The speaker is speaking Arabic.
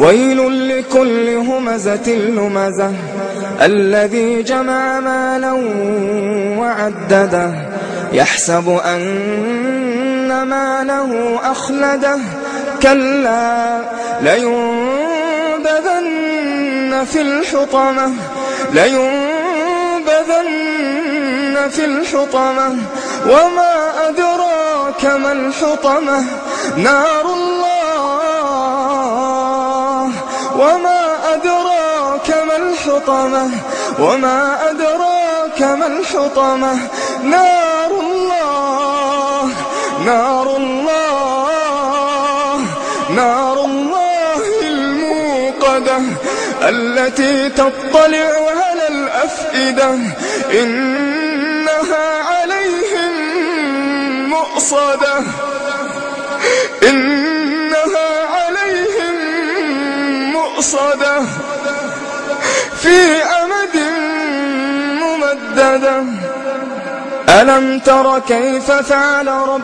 ويل لكل همزة لمزة الذي جمع مالا وعدده يحسب أن ماله أخلده كلا لينبذن في الحطمة لينبذن في الحطمة وما أدراك ما الحطمة نار وما أدراك ما الحطمة وما أدراك ما الحطمة. نار الله نار الله نار الله الموقدة التي تطلع على الأفئدة. إنها عليهم مؤصدة. إنها مؤصدة في أمد ممددة. ألم تر كيف فعل رب